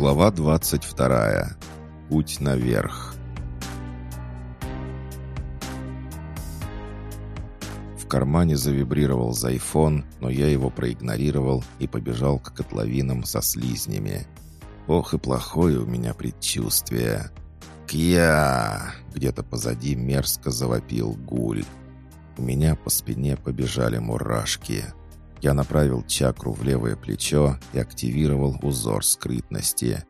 Глава 22. Путь наверх. В кармане завибрировал зайфон, но я его проигнорировал и побежал к котловинам со слизнями. Ох и плохое у меня предчувствие. «Кья!» — где-то позади мерзко завопил гуль. У меня по спине побежали мурашки. Я направил чакру в левое плечо и активировал узор скрытности.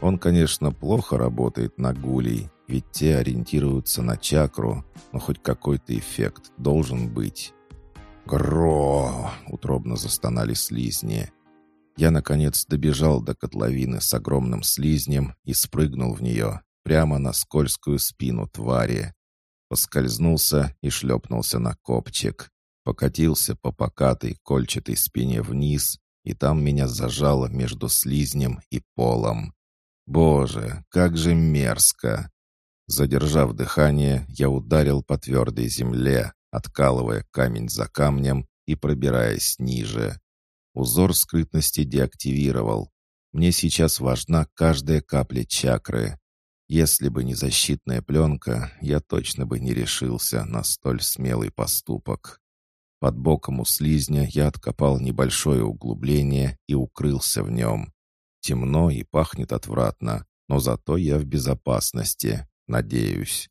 Он, конечно, плохо работает на гулей, ведь те ориентируются на чакру, но хоть какой-то эффект должен быть. «Гро!» — утробно застонали слизни. Я, наконец, добежал до котловины с огромным слизнем и спрыгнул в нее, прямо на скользкую спину твари. Поскользнулся и шлепнулся на копчик покатился по покатой кольчатой спине вниз, и там меня зажало между слизнем и полом. Боже, как же мерзко! Задержав дыхание, я ударил по твердой земле, откалывая камень за камнем и пробираясь ниже. Узор скрытности деактивировал. Мне сейчас важна каждая капля чакры. Если бы не защитная пленка, я точно бы не решился на столь смелый поступок. Под боком у слизня я откопал небольшое углубление и укрылся в нем. Темно и пахнет отвратно, но зато я в безопасности, надеюсь.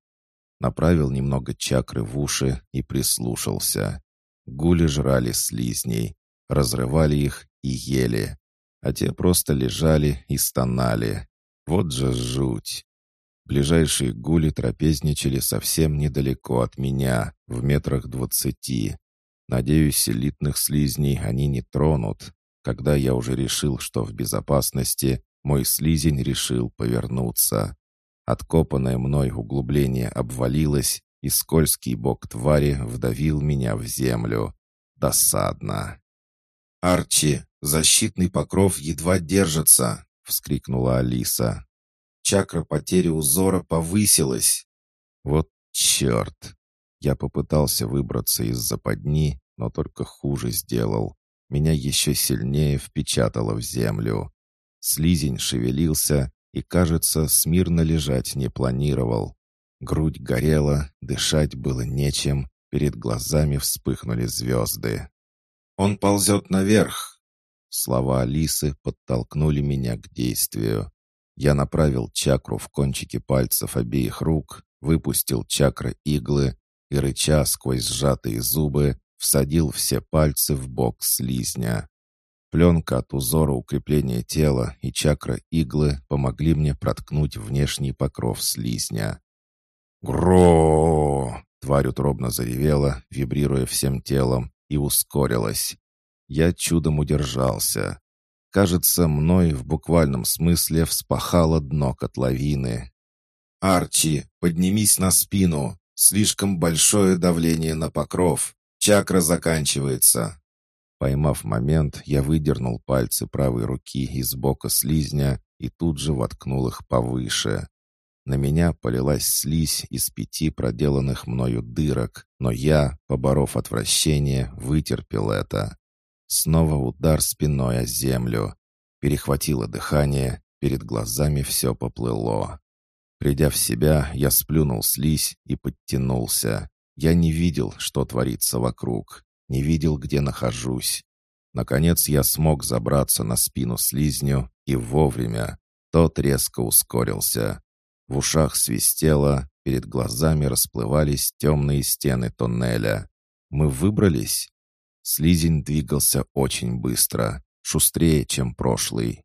Направил немного чакры в уши и прислушался. Гули жрали слизней, разрывали их и ели, а те просто лежали и стонали. Вот же жуть! Ближайшие гули трапезничали совсем недалеко от меня, в метрах двадцати. Надеюсь, элитных слизней они не тронут. Когда я уже решил, что в безопасности, мой слизень решил повернуться. Откопанное мной углубление обвалилось, и скользкий бок твари вдавил меня в землю. Досадно. «Арчи, защитный покров едва держится!» — вскрикнула Алиса. «Чакра потери узора повысилась!» «Вот черт!» Я попытался выбраться из западни, но только хуже сделал. Меня еще сильнее впечатало в землю. Слизень шевелился и, кажется, смирно лежать не планировал. Грудь горела, дышать было нечем, перед глазами вспыхнули звезды. «Он ползет наверх!» Слова Алисы подтолкнули меня к действию. Я направил чакру в кончики пальцев обеих рук, выпустил чакры иглы и, рыча сквозь сжатые зубы, всадил все пальцы в бок слизня. Пленка от узора укрепления тела и чакра иглы помогли мне проткнуть внешний покров слизня. «Гро!» — тварь утробно заревела, вибрируя всем телом, и ускорилась. Я чудом удержался. Кажется, мной в буквальном смысле вспахало дно котловины. «Арчи, поднимись на спину!» Слишком большое давление на покров. Чакра заканчивается. Поймав момент, я выдернул пальцы правой руки из бока слизня и тут же воткнул их повыше. На меня полилась слизь из пяти проделанных мною дырок, но я, поборов отвращение, вытерпел это. Снова удар спиной о землю. Перехватило дыхание, перед глазами все поплыло. Придя в себя, я сплюнул слизь и подтянулся. Я не видел, что творится вокруг, не видел, где нахожусь. Наконец я смог забраться на спину слизню, и вовремя. Тот резко ускорился. В ушах свистело, перед глазами расплывались темные стены тоннеля. Мы выбрались? Слизень двигался очень быстро, шустрее, чем прошлый.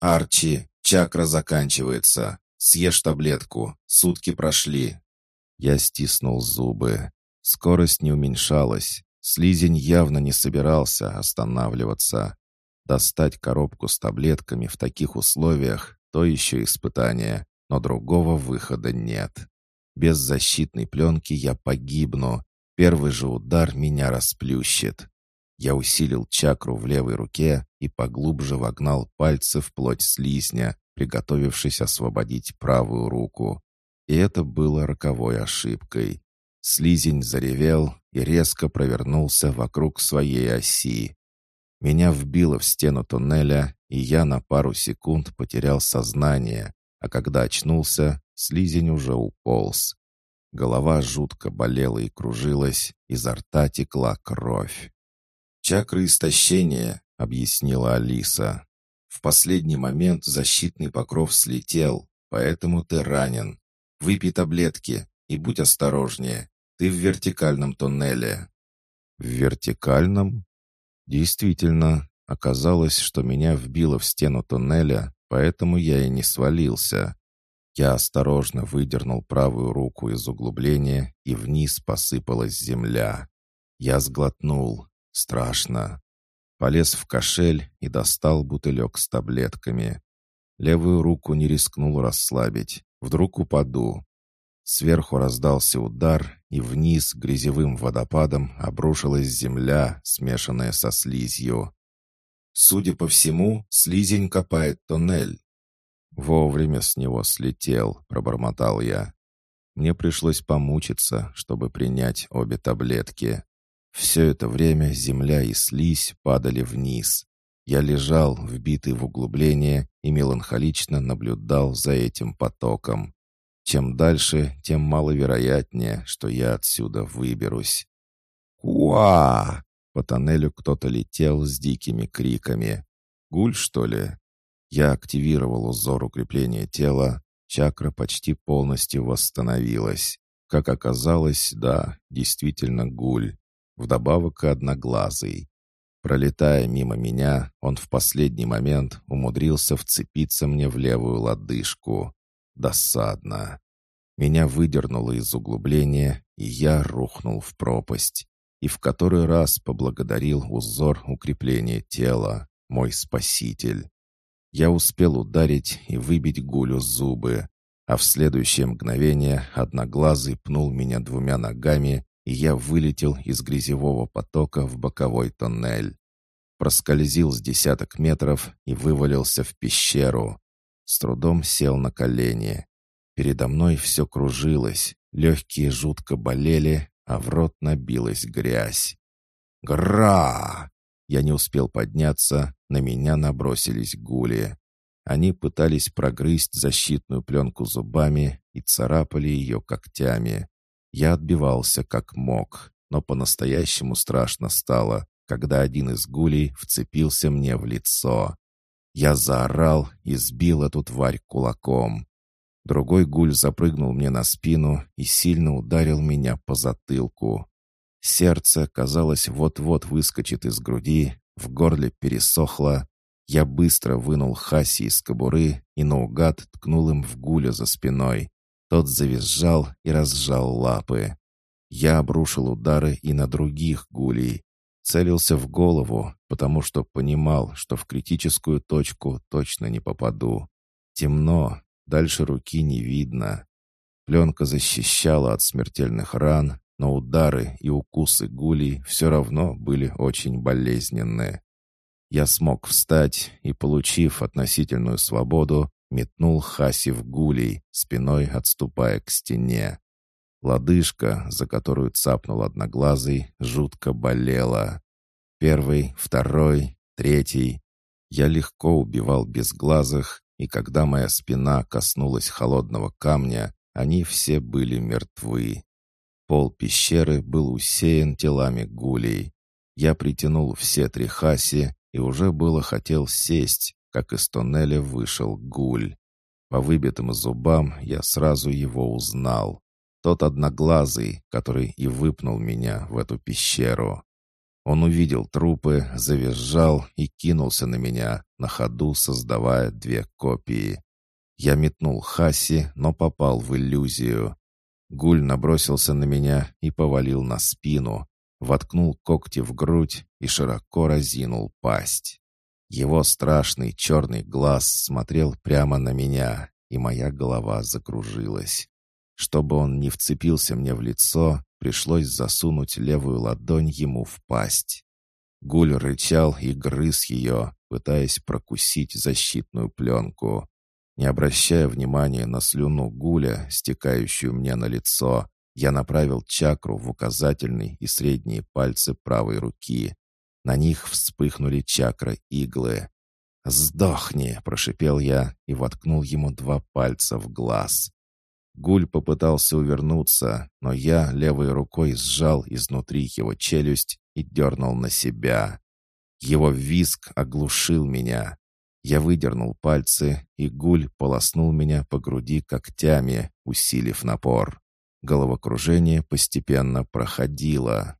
«Арчи, чакра заканчивается. Съешь таблетку. Сутки прошли». Я стиснул зубы. Скорость не уменьшалась. Слизень явно не собирался останавливаться. Достать коробку с таблетками в таких условиях — то еще испытание, но другого выхода нет. Без защитной пленки я погибну. Первый же удар меня расплющит. Я усилил чакру в левой руке и поглубже вогнал пальцы в плоть слизня, приготовившись освободить правую руку. И это было роковой ошибкой. Слизень заревел и резко провернулся вокруг своей оси. Меня вбило в стену туннеля, и я на пару секунд потерял сознание, а когда очнулся, слизень уже уполз. Голова жутко болела и кружилась, изо рта текла кровь. «Чакры истощения», — объяснила Алиса. «В последний момент защитный покров слетел, поэтому ты ранен. Выпей таблетки и будь осторожнее. Ты в вертикальном туннеле». «В вертикальном?» Действительно, оказалось, что меня вбило в стену туннеля, поэтому я и не свалился. Я осторожно выдернул правую руку из углубления, и вниз посыпалась земля. Я сглотнул. Страшно. Полез в кошель и достал бутылек с таблетками. Левую руку не рискнул расслабить. Вдруг упаду. Сверху раздался удар, и вниз грязевым водопадом обрушилась земля, смешанная со слизью. Судя по всему, слизень копает тоннель. «Вовремя с него слетел», — пробормотал я. Мне пришлось помучиться, чтобы принять обе таблетки. Все это время земля и слизь падали вниз. Я лежал, вбитый в углубление, и меланхолично наблюдал за этим потоком. Чем дальше, тем маловероятнее, что я отсюда выберусь. «Уа!» По тоннелю кто-то летел с дикими криками. «Гуль, что ли?» Я активировал узор укрепления тела, чакра почти полностью восстановилась. Как оказалось, да, действительно гуль. Вдобавок и одноглазый. Пролетая мимо меня, он в последний момент умудрился вцепиться мне в левую лодыжку. Досадно. Меня выдернуло из углубления, и я рухнул в пропасть. И в который раз поблагодарил узор укрепления тела, мой спаситель. Я успел ударить и выбить гулю зубы, а в следующее мгновение одноглазый пнул меня двумя ногами, и я вылетел из грязевого потока в боковой тоннель. Проскользил с десяток метров и вывалился в пещеру. С трудом сел на колени. Передо мной все кружилось, легкие жутко болели, а в рот набилась грязь. «Гра!» Я не успел подняться, на меня набросились гули. Они пытались прогрызть защитную пленку зубами и царапали ее когтями. Я отбивался как мог, но по-настоящему страшно стало, когда один из гулей вцепился мне в лицо. Я заорал и сбил эту тварь кулаком. Другой гуль запрыгнул мне на спину и сильно ударил меня по затылку. Сердце, казалось, вот-вот выскочит из груди, в горле пересохло. Я быстро вынул Хаси из кобуры и наугад ткнул им в гуля за спиной. Тот завизжал и разжал лапы. Я обрушил удары и на других гулей. Целился в голову, потому что понимал, что в критическую точку точно не попаду. Темно, дальше руки не видно. Пленка защищала от смертельных ран, но удары и укусы гулей все равно были очень болезненные. Я смог встать и, получив относительную свободу, метнул Хаси в гулей, спиной отступая к стене. Лодыжка, за которую цапнул одноглазый, жутко болела. Первый, второй, третий. Я легко убивал безглазых, и когда моя спина коснулась холодного камня, они все были мертвы. Пол пещеры был усеян телами гулей. Я притянул все три хаси и уже было хотел сесть, как из тоннеля вышел гуль. По выбитым зубам я сразу его узнал. Тот одноглазый, который и выпнул меня в эту пещеру. Он увидел трупы, завизжал и кинулся на меня, на ходу создавая две копии. Я метнул Хаси, но попал в иллюзию. Гуль набросился на меня и повалил на спину, воткнул когти в грудь и широко разинул пасть. Его страшный черный глаз смотрел прямо на меня, и моя голова закружилась. Чтобы он не вцепился мне в лицо, пришлось засунуть левую ладонь ему в пасть. Гуль рычал и грыз ее, пытаясь прокусить защитную пленку. Не обращая внимания на слюну гуля, стекающую мне на лицо, я направил чакру в указательный и средние пальцы правой руки. На них вспыхнули чакры-иглы. «Сдохни!» — прошипел я и воткнул ему два пальца в глаз. Гуль попытался увернуться, но я левой рукой сжал изнутри его челюсть и дернул на себя. Его визг оглушил меня. Я выдернул пальцы, и гуль полоснул меня по груди когтями, усилив напор. Головокружение постепенно проходило.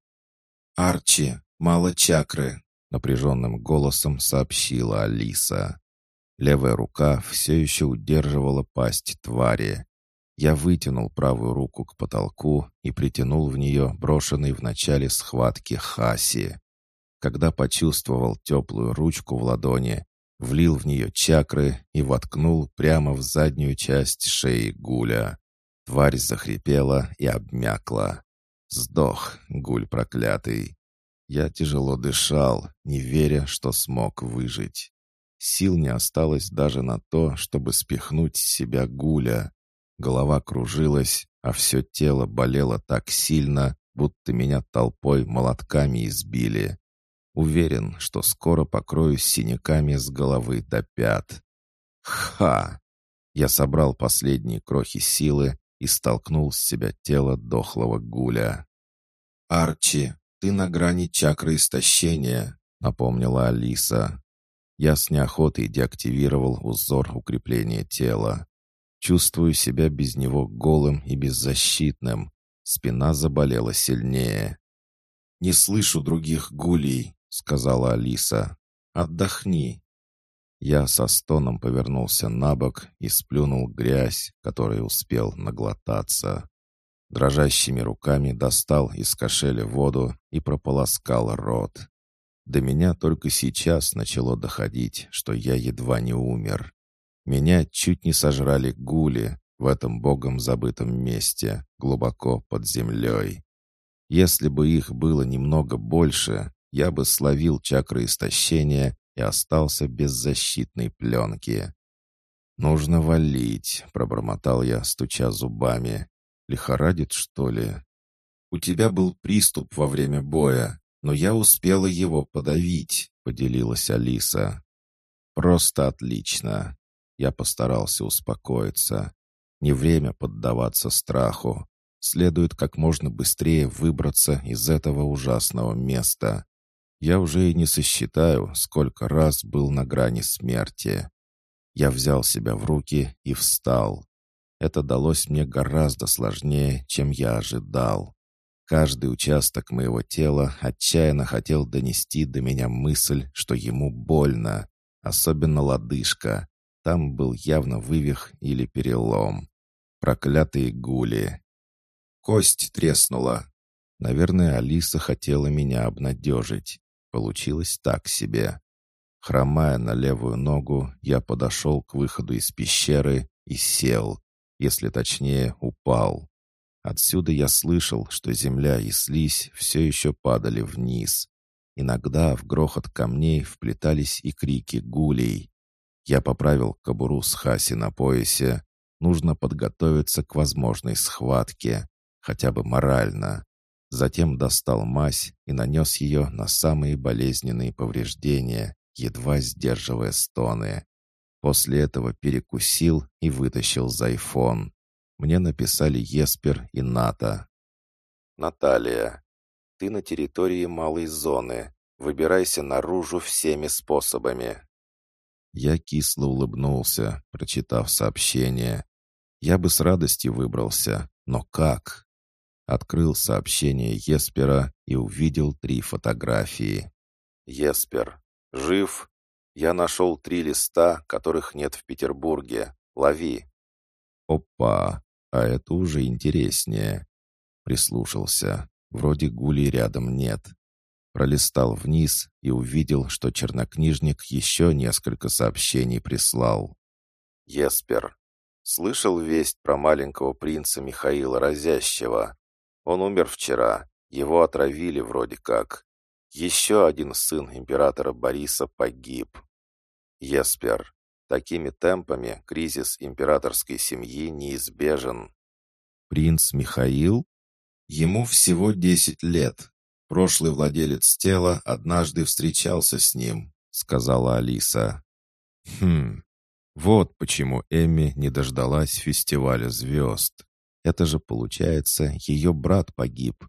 «Арчи, мало чакры», — напряженным голосом сообщила Алиса. Левая рука все еще удерживала пасть твари. Я вытянул правую руку к потолку и притянул в нее брошенный в начале схватки Хаси. Когда почувствовал теплую ручку в ладони, влил в нее чакры и воткнул прямо в заднюю часть шеи Гуля. Тварь захрипела и обмякла. Сдох, Гуль проклятый. Я тяжело дышал, не веря, что смог выжить. Сил не осталось даже на то, чтобы спихнуть с себя Гуля. Голова кружилась, а все тело болело так сильно, будто меня толпой молотками избили. Уверен, что скоро покроюсь синяками с головы до пят. Ха! Я собрал последние крохи силы и столкнул с себя тело дохлого гуля. «Арчи, ты на грани чакры истощения», — напомнила Алиса. Я с неохотой деактивировал узор укрепления тела. Чувствую себя без него голым и беззащитным. Спина заболела сильнее. «Не слышу других гулей», — сказала Алиса. «Отдохни». Я со стоном повернулся на бок и сплюнул грязь, которой успел наглотаться. Дрожащими руками достал из кошеля воду и прополоскал рот. До меня только сейчас начало доходить, что я едва не умер. Меня чуть не сожрали гули в этом богом забытом месте, глубоко под землей. Если бы их было немного больше, я бы словил чакры истощения и остался без защитной пленки. «Нужно валить», — пробормотал я, стуча зубами. «Лихорадит, что ли?» «У тебя был приступ во время боя, но я успела его подавить», — поделилась Алиса. «Просто отлично. Я постарался успокоиться. Не время поддаваться страху. Следует как можно быстрее выбраться из этого ужасного места. Я уже и не сосчитаю, сколько раз был на грани смерти. Я взял себя в руки и встал. Это далось мне гораздо сложнее, чем я ожидал. Каждый участок моего тела отчаянно хотел донести до меня мысль, что ему больно, особенно лодыжка. Там был явно вывих или перелом. Проклятые гули. Кость треснула. Наверное, Алиса хотела меня обнадежить. Получилось так себе. Хромая на левую ногу, я подошел к выходу из пещеры и сел, если точнее, упал. Отсюда я слышал, что земля и слизь все еще падали вниз. Иногда в грохот камней вплетались и крики гулей. Я поправил кобуру с хаси на поясе. Нужно подготовиться к возможной схватке, хотя бы морально. Затем достал мазь и нанес ее на самые болезненные повреждения, едва сдерживая стоны. После этого перекусил и вытащил зайфон. Мне написали Еспер и Ната. «Наталья, ты на территории малой зоны. Выбирайся наружу всеми способами. Я кисло улыбнулся, прочитав сообщение. Я бы с радостью выбрался, но как? Открыл сообщение Еспера и увидел три фотографии. Еспер. Жив? Я нашел три листа, которых нет в Петербурге. Лови. Опа, а это уже интереснее. Прислушался. Вроде гули рядом нет пролистал вниз и увидел, что чернокнижник еще несколько сообщений прислал. «Еспер, слышал весть про маленького принца Михаила Разящего. Он умер вчера, его отравили вроде как. Еще один сын императора Бориса погиб. Еспер, такими темпами кризис императорской семьи неизбежен». «Принц Михаил? Ему всего десять лет, Прошлый владелец тела однажды встречался с ним», — сказала Алиса. «Хм, вот почему Эми не дождалась фестиваля звезд. Это же, получается, ее брат погиб.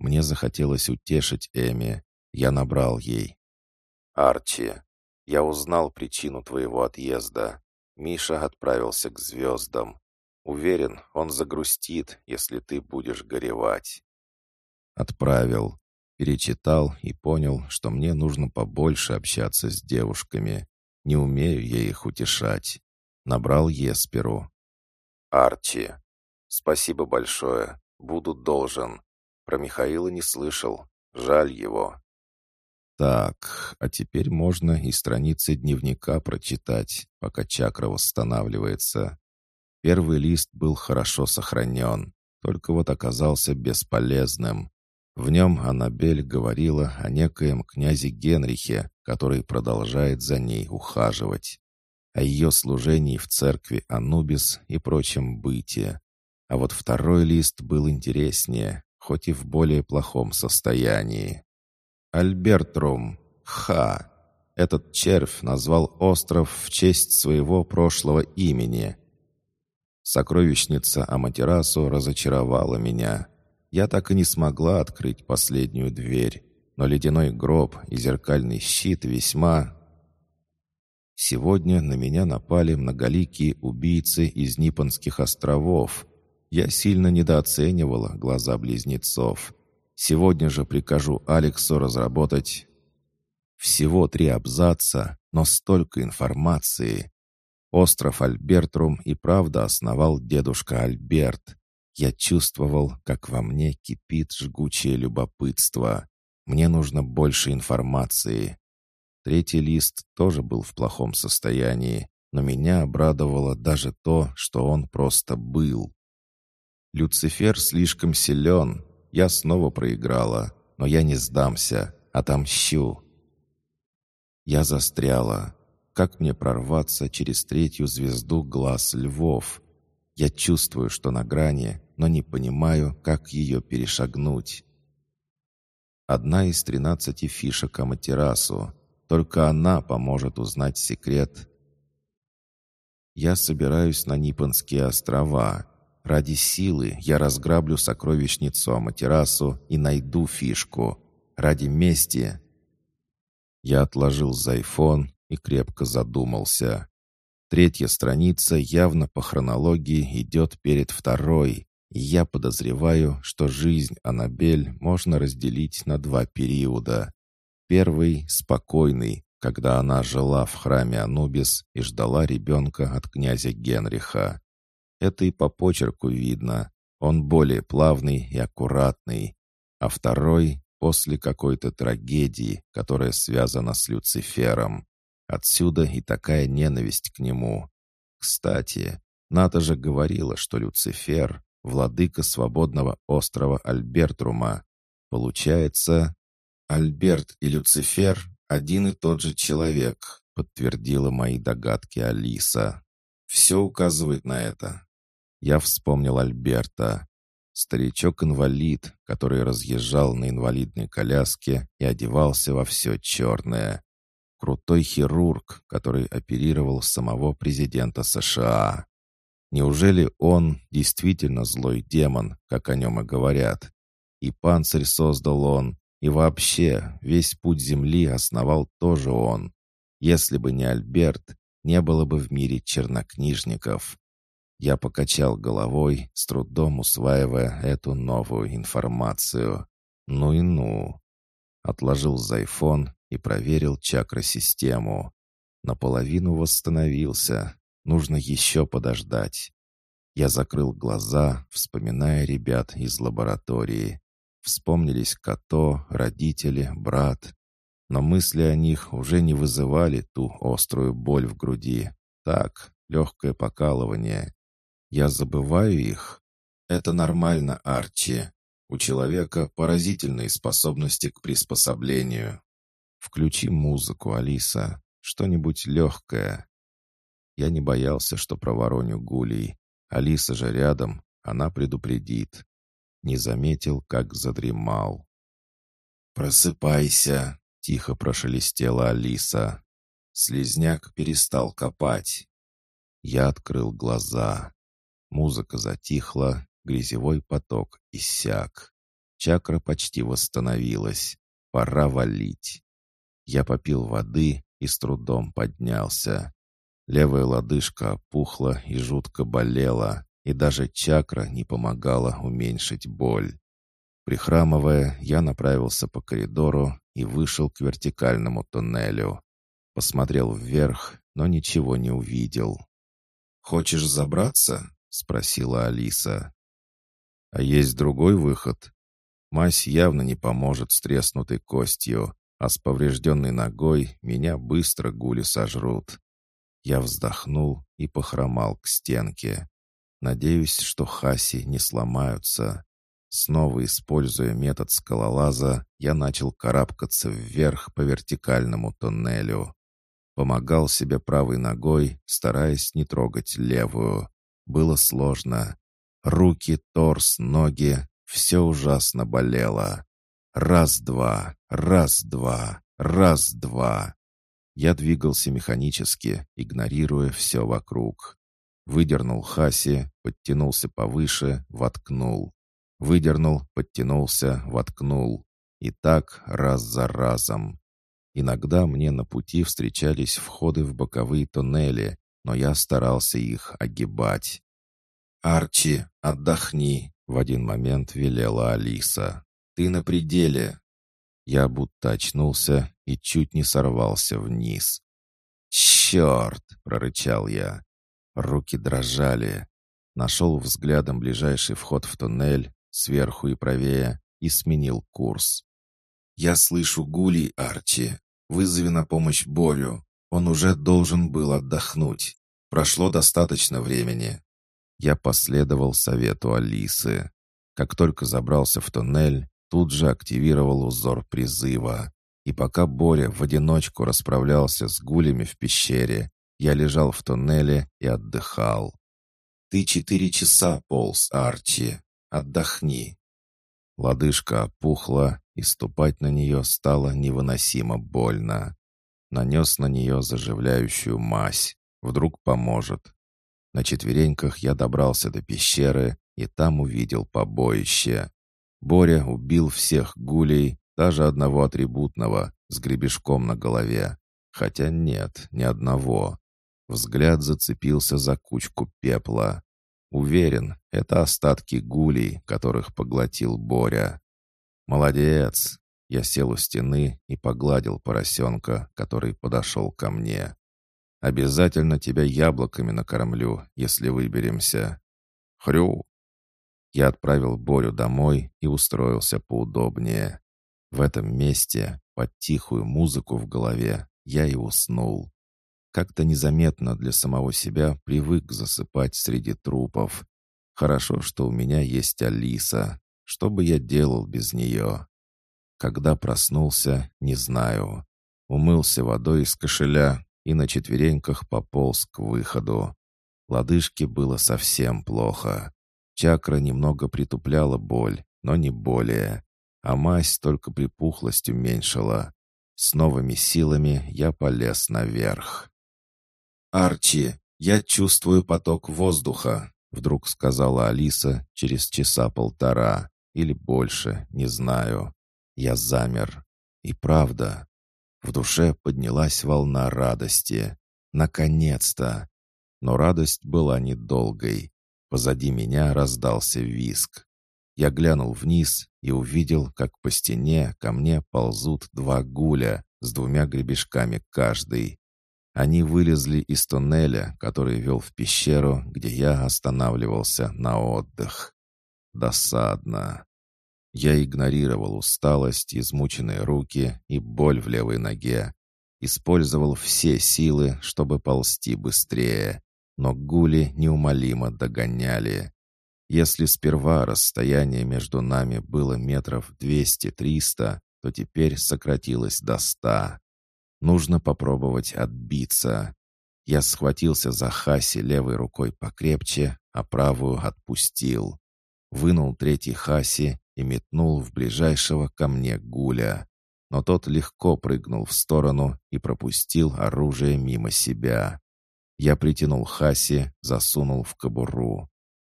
Мне захотелось утешить Эми. Я набрал ей. «Арчи, я узнал причину твоего отъезда. Миша отправился к звездам. Уверен, он загрустит, если ты будешь горевать». Отправил. Перечитал и понял, что мне нужно побольше общаться с девушками. Не умею я их утешать. Набрал Есперу. «Арчи, спасибо большое. Буду должен. Про Михаила не слышал. Жаль его». Так, а теперь можно и страницы дневника прочитать, пока чакра восстанавливается. Первый лист был хорошо сохранен, только вот оказался бесполезным. В нем Аннабель говорила о некоем князе Генрихе, который продолжает за ней ухаживать, о ее служении в церкви Анубис и прочем быте. А вот второй лист был интереснее, хоть и в более плохом состоянии. Альбертрум, Ха. Этот червь назвал остров в честь своего прошлого имени. Сокровищница Аматерасу разочаровала меня. Я так и не смогла открыть последнюю дверь, но ледяной гроб и зеркальный щит весьма... Сегодня на меня напали многоликие убийцы из Нипонских островов. Я сильно недооценивала глаза близнецов. Сегодня же прикажу Алексу разработать всего три абзаца, но столько информации. Остров Альбертрум и правда основал дедушка Альберт. Я чувствовал, как во мне кипит жгучее любопытство. Мне нужно больше информации. Третий лист тоже был в плохом состоянии, но меня обрадовало даже то, что он просто был. Люцифер слишком силен. Я снова проиграла, но я не сдамся, отомщу. Я застряла. Как мне прорваться через третью звезду глаз львов? Я чувствую, что на грани, но не понимаю, как ее перешагнуть. Одна из тринадцати фишек Аматерасу. Только она поможет узнать секрет. Я собираюсь на Нипонские острова. Ради силы я разграблю сокровищницу Аматерасу и найду фишку. Ради мести. Я отложил зайфон и крепко задумался. Третья страница явно по хронологии идет перед второй, и я подозреваю, что жизнь Аннабель можно разделить на два периода. Первый — спокойный, когда она жила в храме Анубис и ждала ребенка от князя Генриха. Это и по почерку видно. Он более плавный и аккуратный. А второй — после какой-то трагедии, которая связана с Люцифером. Отсюда и такая ненависть к нему. Кстати, Ната же говорила, что Люцифер владыка свободного острова Альбертрума. Получается, Альберт и Люцифер — один и тот же человек, подтвердила мои догадки Алиса. Все указывает на это. Я вспомнил Альберта. Старичок-инвалид, который разъезжал на инвалидной коляске и одевался во все черное. Крутой хирург, который оперировал самого президента США. Неужели он действительно злой демон, как о нем и говорят? И панцирь создал он, и вообще весь путь Земли основал тоже он. Если бы не Альберт, не было бы в мире чернокнижников. Я покачал головой, с трудом усваивая эту новую информацию. Ну и ну. Отложил зайфон и проверил чакросистему. Наполовину восстановился, Нужно еще подождать. Я закрыл глаза, вспоминая ребят из лаборатории. Вспомнились Като, родители, брат. Но мысли о них уже не вызывали ту острую боль в груди. Так, легкое покалывание. Я забываю их? Это нормально, Арчи. У человека поразительные способности к приспособлению. Включи музыку, Алиса. Что-нибудь легкое. Я не боялся, что провороню гулей. Алиса же рядом, она предупредит. Не заметил, как задремал. «Просыпайся!» — тихо прошелестела Алиса. Слизняк перестал копать. Я открыл глаза. Музыка затихла, грязевой поток иссяк. Чакра почти восстановилась. Пора валить. Я попил воды и с трудом поднялся. Левая лодыжка опухла и жутко болела, и даже чакра не помогала уменьшить боль. Прихрамывая, я направился по коридору и вышел к вертикальному туннелю. Посмотрел вверх, но ничего не увидел. «Хочешь забраться?» — спросила Алиса. «А есть другой выход?» Мазь явно не поможет с треснутой костью, а с поврежденной ногой меня быстро гули сожрут. Я вздохнул и похромал к стенке. Надеюсь, что хаси не сломаются. Снова используя метод скалолаза, я начал карабкаться вверх по вертикальному тоннелю. Помогал себе правой ногой, стараясь не трогать левую. Было сложно. Руки, торс, ноги — все ужасно болело. Раз-два, раз-два, раз-два. Я двигался механически, игнорируя все вокруг. Выдернул Хаси, подтянулся повыше, воткнул. Выдернул, подтянулся, воткнул. И так раз за разом. Иногда мне на пути встречались входы в боковые туннели, но я старался их огибать. «Арчи, отдохни!» — в один момент велела Алиса. «Ты на пределе!» Я будто очнулся и чуть не сорвался вниз. «Черт!» — прорычал я. Руки дрожали. Нашел взглядом ближайший вход в туннель, сверху и правее, и сменил курс. «Я слышу гулей, Арчи. Вызови на помощь Борю. Он уже должен был отдохнуть. Прошло достаточно времени». Я последовал совету Алисы. Как только забрался в туннель, тут же активировал узор призыва. И пока Боря в одиночку расправлялся с гулями в пещере, я лежал в туннеле и отдыхал. «Ты четыре часа полз, Арчи. Отдохни». Лодыжка опухла, и ступать на нее стало невыносимо больно. Нанес на нее заживляющую мазь. Вдруг поможет. На четвереньках я добрался до пещеры и там увидел побоище. Боря убил всех гулей, даже одного атрибутного, с гребешком на голове. Хотя нет, ни одного. Взгляд зацепился за кучку пепла. Уверен, это остатки гулей, которых поглотил Боря. «Молодец!» Я сел у стены и погладил поросенка, который подошел ко мне. «Обязательно тебя яблоками накормлю, если выберемся». «Хрю!» Я отправил Борю домой и устроился поудобнее. В этом месте, под тихую музыку в голове, я и уснул. Как-то незаметно для самого себя привык засыпать среди трупов. Хорошо, что у меня есть Алиса. Что бы я делал без нее? Когда проснулся, не знаю. Умылся водой из кошеля и на четвереньках пополз к выходу. Лодыжке было совсем плохо. Чакра немного притупляла боль, но не более. А мазь только припухлость уменьшила. С новыми силами я полез наверх. «Арчи, я чувствую поток воздуха», — вдруг сказала Алиса через часа полтора или больше, не знаю. Я замер. И правда, в душе поднялась волна радости. Наконец-то! Но радость была недолгой. Позади меня раздался виск. Я глянул вниз и увидел, как по стене ко мне ползут два гуля с двумя гребешками каждый. Они вылезли из туннеля, который вел в пещеру, где я останавливался на отдых. Досадно. Я игнорировал усталость, измученные руки и боль в левой ноге. Использовал все силы, чтобы ползти быстрее, но гули неумолимо догоняли. Если сперва расстояние между нами было метров 200-300, то теперь сократилось до ста. Нужно попробовать отбиться. Я схватился за Хаси левой рукой покрепче, а правую отпустил. Вынул третий Хаси и метнул в ближайшего ко мне гуля. Но тот легко прыгнул в сторону и пропустил оружие мимо себя. Я притянул Хаси, засунул в кобуру.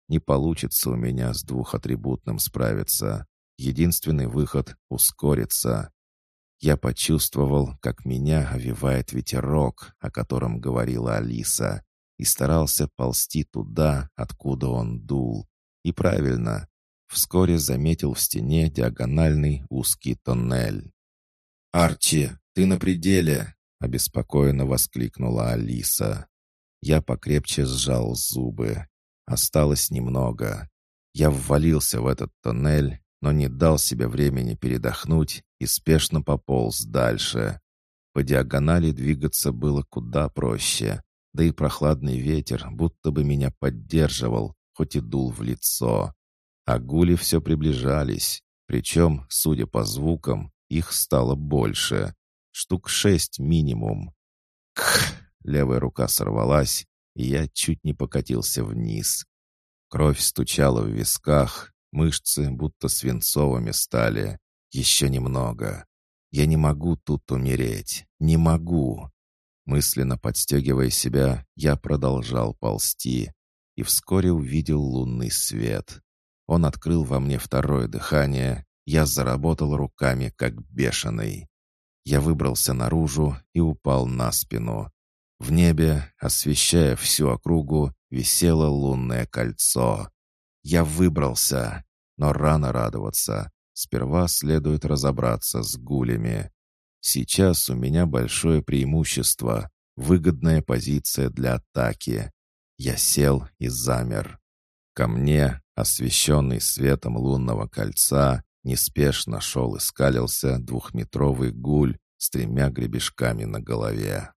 Не получится у меня с двухатрибутным справиться. Единственный выход — ускориться. Я почувствовал, как меня овивает ветерок, о котором говорила Алиса, и старался ползти туда, откуда он дул. И правильно, вскоре заметил в стене диагональный узкий тоннель. «Арчи, ты на пределе!» — обеспокоенно воскликнула Алиса. Я покрепче сжал зубы. Осталось немного. Я ввалился в этот тоннель, но не дал себе времени передохнуть и спешно пополз дальше. По диагонали двигаться было куда проще, да и прохладный ветер будто бы меня поддерживал, хоть и дул в лицо. А гули все приближались, причем, судя по звукам, их стало больше. Штук шесть минимум. Кх! Левая рука сорвалась, и я чуть не покатился вниз. Кровь стучала в висках, мышцы будто свинцовыми стали. Еще немного. Я не могу тут умереть. Не могу. Мысленно подстегивая себя, я продолжал ползти и вскоре увидел лунный свет. Он открыл во мне второе дыхание, я заработал руками, как бешеный. Я выбрался наружу и упал на спину. В небе, освещая всю округу, висело лунное кольцо. Я выбрался, но рано радоваться. Сперва следует разобраться с гулями. Сейчас у меня большое преимущество, выгодная позиция для атаки. Я сел и замер. Ко мне, освещенный светом лунного кольца, неспешно шел и скалился двухметровый гуль с тремя гребешками на голове.